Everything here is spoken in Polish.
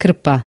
krpa.